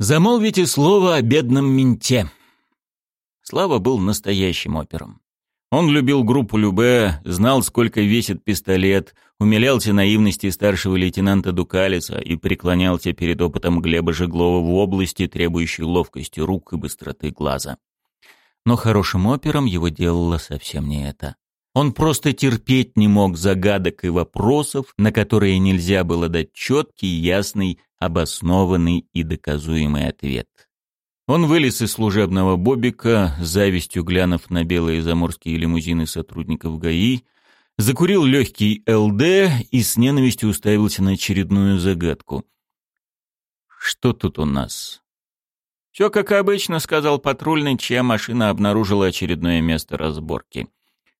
Замолвите слово о бедном менте. Слава был настоящим опером. Он любил группу Любе, знал, сколько весит пистолет, умилялся наивности старшего лейтенанта Дукалиса и преклонялся перед опытом Глеба Жеглова в области, требующей ловкости рук и быстроты глаза. Но хорошим опером его делало совсем не это. Он просто терпеть не мог загадок и вопросов, на которые нельзя было дать четкий, ясный, обоснованный и доказуемый ответ. Он вылез из служебного бобика, завистью глянув на белые заморские лимузины сотрудников ГАИ, закурил легкий ЛД и с ненавистью уставился на очередную загадку. «Что тут у нас?» «Все как обычно», — сказал патрульный, чья машина обнаружила очередное место разборки.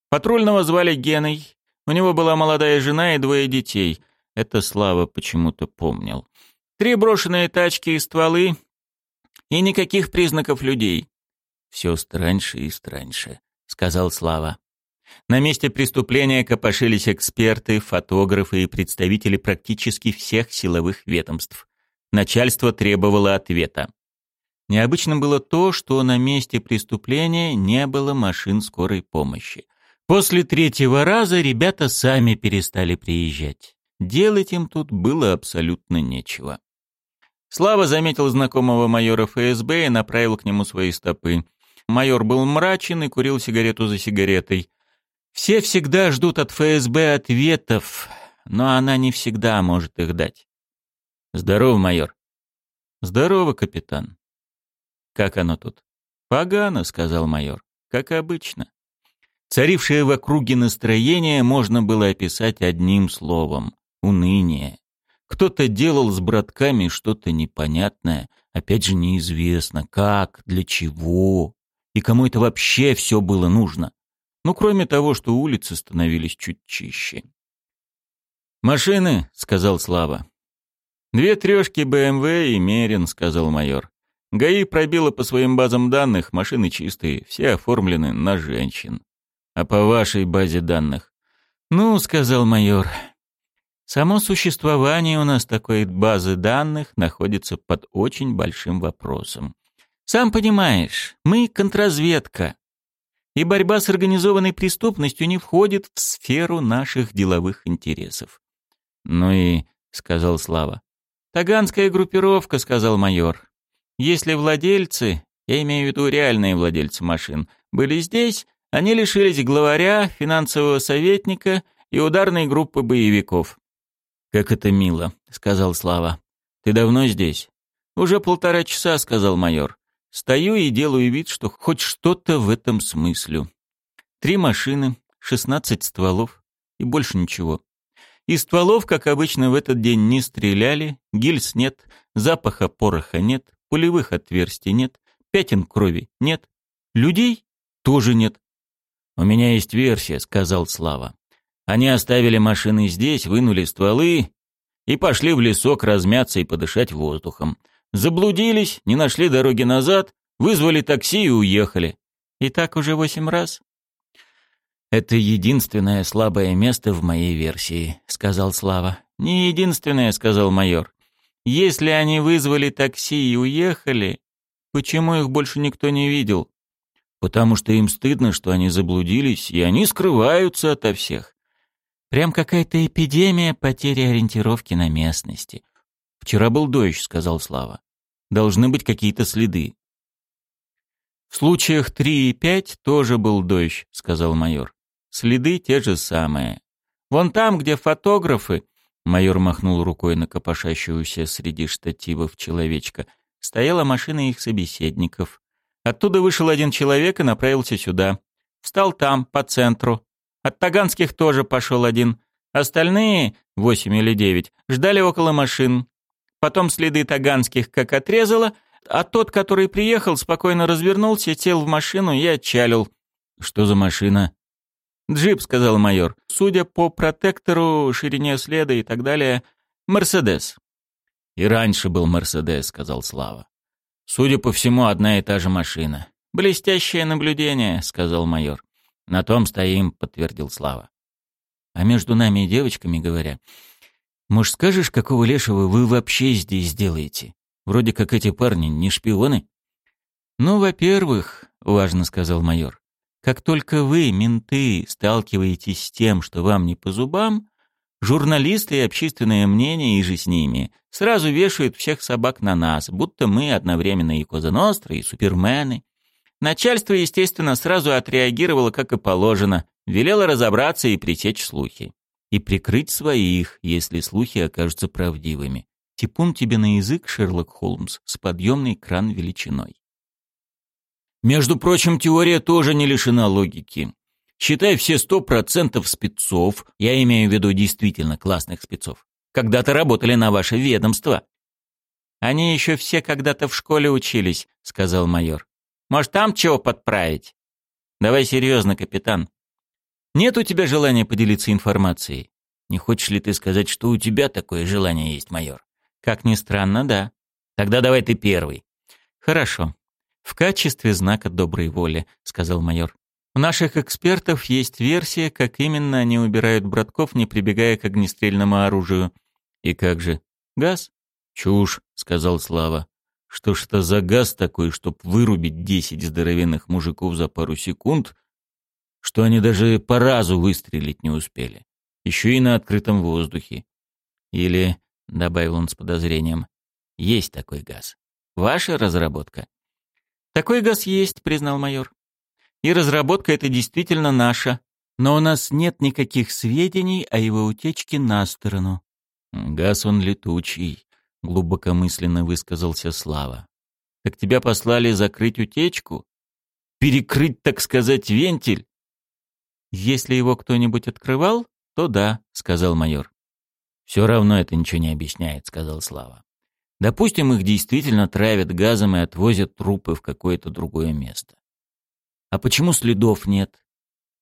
Патрульного звали Геной. У него была молодая жена и двое детей. Это Слава почему-то помнил. Три брошенные тачки и стволы. И никаких признаков людей. «Все страньше и страньше», — сказал Слава. На месте преступления копошились эксперты, фотографы и представители практически всех силовых ведомств. Начальство требовало ответа. Необычным было то, что на месте преступления не было машин скорой помощи. После третьего раза ребята сами перестали приезжать. Делать им тут было абсолютно нечего. Слава заметил знакомого майора ФСБ и направил к нему свои стопы. Майор был мрачен и курил сигарету за сигаретой. Все всегда ждут от ФСБ ответов, но она не всегда может их дать. «Здорово, майор». «Здорово, капитан». «Как оно тут?» «Погано», — сказал майор. «Как обычно». Царившее в округе настроение можно было описать одним словом — уныние. Кто-то делал с братками что-то непонятное, опять же неизвестно, как, для чего, и кому это вообще все было нужно. Ну, кроме того, что улицы становились чуть чище. «Машины», — сказал Слава. «Две трешки БМВ и Мерин», — сказал майор. ГАИ пробило по своим базам данных, машины чистые, все оформлены на женщин а по вашей базе данных. Ну, сказал майор, само существование у нас такой базы данных находится под очень большим вопросом. Сам понимаешь, мы контрразведка, и борьба с организованной преступностью не входит в сферу наших деловых интересов. Ну и, сказал Слава. Таганская группировка, сказал майор. Если владельцы, я имею в виду реальные владельцы машин, были здесь, они лишились главаря, финансового советника и ударной группы боевиков. «Как это мило», — сказал Слава. «Ты давно здесь?» «Уже полтора часа», — сказал майор. «Стою и делаю вид, что хоть что-то в этом смыслю. Три машины, шестнадцать стволов и больше ничего. Из стволов, как обычно, в этот день не стреляли, гильз нет, запаха пороха нет, пулевых отверстий нет, пятен крови нет, людей тоже нет. «У меня есть версия», — сказал Слава. «Они оставили машины здесь, вынули стволы и пошли в лесок размяться и подышать воздухом. Заблудились, не нашли дороги назад, вызвали такси и уехали. И так уже восемь раз?» «Это единственное слабое место в моей версии», — сказал Слава. «Не единственное», — сказал майор. «Если они вызвали такси и уехали, почему их больше никто не видел? потому что им стыдно, что они заблудились, и они скрываются ото всех. Прям какая-то эпидемия потери ориентировки на местности. «Вчера был дождь», — сказал Слава. «Должны быть какие-то следы». «В случаях три и пять тоже был дождь», — сказал майор. «Следы те же самые. Вон там, где фотографы...» Майор махнул рукой на копошащуюся среди штативов человечка. Стояла машина их собеседников. Оттуда вышел один человек и направился сюда. Встал там, по центру. От Таганских тоже пошел один. Остальные, восемь или девять, ждали около машин. Потом следы Таганских как отрезало, а тот, который приехал, спокойно развернулся, сел в машину и отчалил. «Что за машина?» «Джип», — сказал майор. «Судя по протектору, ширине следа и так далее, Мерседес». «И раньше был Мерседес», — сказал Слава. Судя по всему, одна и та же машина. Блестящее наблюдение, сказал майор. На том стоим, подтвердил Слава. А между нами и девочками говоря, может, скажешь, какого лешего вы вообще здесь делаете? Вроде как эти парни не шпионы. Ну, во-первых, важно сказал майор, как только вы, менты, сталкиваетесь с тем, что вам не по зубам, журналисты и общественное мнение, и же с ними, сразу вешают всех собак на нас, будто мы одновременно и Коза Ностра, и Супермены. Начальство, естественно, сразу отреагировало, как и положено, велело разобраться и пресечь слухи. И прикрыть своих, если слухи окажутся правдивыми. Типун тебе на язык, Шерлок Холмс, с подъемный кран величиной. Между прочим, теория тоже не лишена логики. Считай все сто процентов спецов, я имею в виду действительно классных спецов, когда-то работали на ваше ведомство. Они еще все когда-то в школе учились, сказал майор. Может, там чего подправить? Давай серьезно, капитан. Нет у тебя желания поделиться информацией? Не хочешь ли ты сказать, что у тебя такое желание есть, майор? Как ни странно, да. Тогда давай ты первый. Хорошо. В качестве знака доброй воли, сказал майор. У наших экспертов есть версия, как именно они убирают братков, не прибегая к огнестрельному оружию. И как же? Газ? Чушь, сказал Слава. Что ж это за газ такой, чтоб вырубить десять здоровенных мужиков за пару секунд, что они даже по разу выстрелить не успели? Еще и на открытом воздухе. Или — добавил он с подозрением. «Есть такой газ. Ваша разработка?» «Такой газ есть», — признал майор. «И разработка эта действительно наша, но у нас нет никаких сведений о его утечке на сторону». «Газ он летучий», — глубокомысленно высказался Слава. «Так тебя послали закрыть утечку? Перекрыть, так сказать, вентиль?» «Если его кто-нибудь открывал, то да», — сказал майор. «Все равно это ничего не объясняет», — сказал Слава. «Допустим, их действительно травят газом и отвозят трупы в какое-то другое место. А почему следов нет?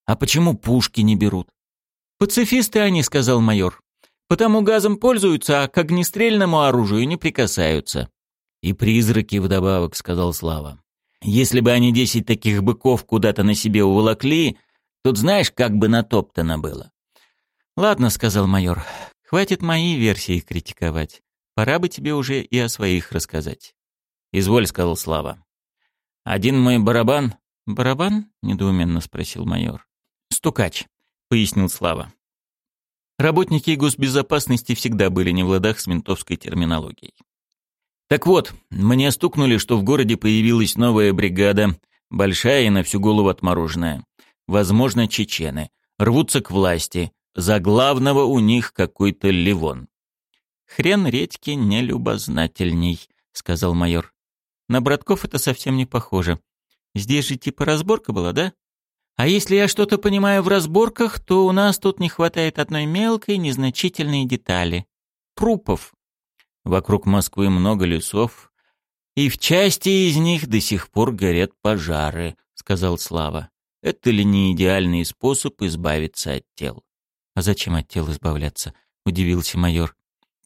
А почему пушки не берут?» «Пацифисты они», — сказал майор. «Потому газом пользуются, а к огнестрельному оружию не прикасаются». «И призраки вдобавок», — сказал Слава. «Если бы они десять таких быков куда-то на себе уволокли, тут знаешь, как бы натоптано было». «Ладно», — сказал майор, Хватит мои версии критиковать. Пора бы тебе уже и о своих рассказать. «Изволь», — сказал Слава. «Один мой барабан...» «Барабан?» — недоуменно спросил майор. «Стукач», — пояснил Слава. Работники госбезопасности всегда были не в ладах с ментовской терминологией. Так вот, мне стукнули, что в городе появилась новая бригада, большая и на всю голову отмороженная. Возможно, чечены. Рвутся к власти, за главного у них какой-то Ливон. «Хрен редьки не любознательней», — сказал майор. «На братков это совсем не похоже. Здесь же типа разборка была, да? А если я что-то понимаю в разборках, то у нас тут не хватает одной мелкой, незначительной детали. Трупов. Вокруг Москвы много лесов, и в части из них до сих пор горят пожары», — сказал Слава. «Это ли не идеальный способ избавиться от тел?» «А зачем от тел избавляться?» — удивился майор.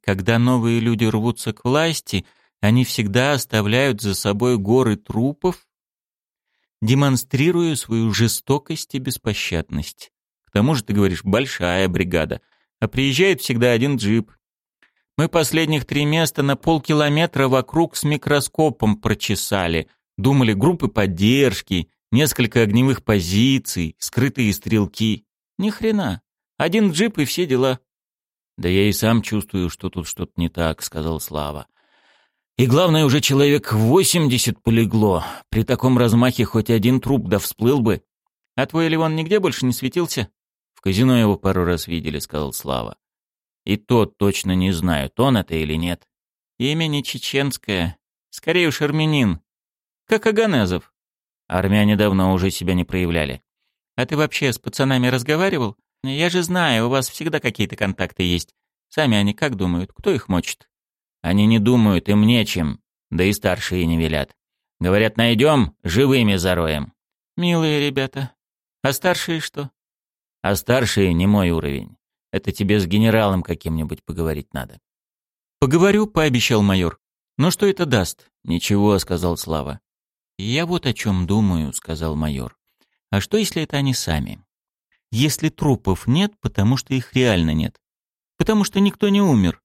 «Когда новые люди рвутся к власти, они всегда оставляют за собой горы трупов, демонстрируя свою жестокость и беспощадность. К тому же, ты говоришь, большая бригада, а приезжает всегда один джип. Мы последних три места на полкилометра вокруг с микроскопом прочесали, думали группы поддержки, несколько огневых позиций, скрытые стрелки. Ни хрена. Один джип и все дела. Да я и сам чувствую, что тут что-то не так, сказал Слава. И главное, уже человек восемьдесят полегло. При таком размахе хоть один труп да всплыл бы. А твой Ливон нигде больше не светился? В казино его пару раз видели, сказал Слава. И тот точно не знаю, он это или нет. Имя не чеченское. Скорее уж армянин. Как Аганезов. Армяне давно уже себя не проявляли. А ты вообще с пацанами разговаривал? Я же знаю, у вас всегда какие-то контакты есть. Сами они как думают, кто их мочит? Они не думают, им нечем, да и старшие не велят. Говорят, найдем, живыми зароем. Милые ребята. А старшие что? А старшие не мой уровень. Это тебе с генералом каким-нибудь поговорить надо. Поговорю, пообещал майор. Но что это даст? Ничего, сказал Слава. Я вот о чем думаю, сказал майор. А что, если это они сами? Если трупов нет, потому что их реально нет. Потому что никто не умер.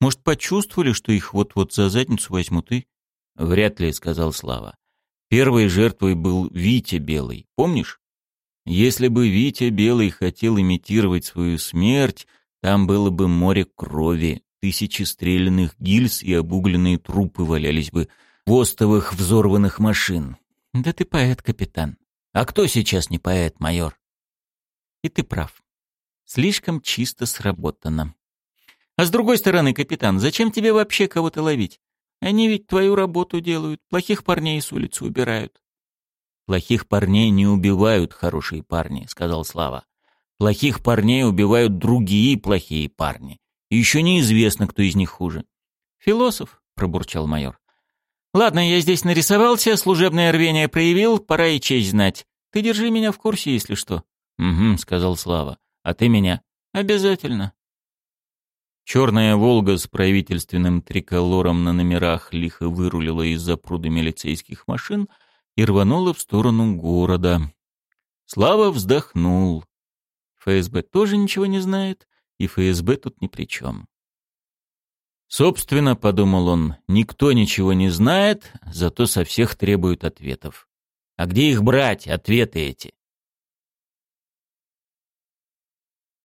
Может, почувствовали, что их вот-вот за задницу возьмут и...» «Вряд ли», — сказал Слава. Первой жертвой был Витя Белый, помнишь? Если бы Витя Белый хотел имитировать свою смерть, там было бы море крови, тысячи стрелянных гильз и обугленные трупы валялись бы в остовах взорванных машин. Да ты поэт, капитан. А кто сейчас не поэт, майор? И ты прав. Слишком чисто сработано. А с другой стороны, капитан, зачем тебе вообще кого-то ловить? Они ведь твою работу делают, плохих парней с улицы убирают. Плохих парней не убивают хорошие парни, сказал Слава. Плохих парней убивают другие плохие парни. И еще неизвестно, кто из них хуже. Философ, пробурчал майор. Ладно, я здесь нарисовался, служебное рвение проявил, пора и честь знать. Ты держи меня в курсе, если что. Угу, сказал Слава. А ты меня? Обязательно. Черная «Волга» с правительственным триколором на номерах лихо вырулила из-за пруда милицейских машин и рванула в сторону города. Слава вздохнул. ФСБ тоже ничего не знает, и ФСБ тут ни при чем. Собственно, подумал он, никто ничего не знает, зато со всех требуют ответов. А где их брать, ответы эти?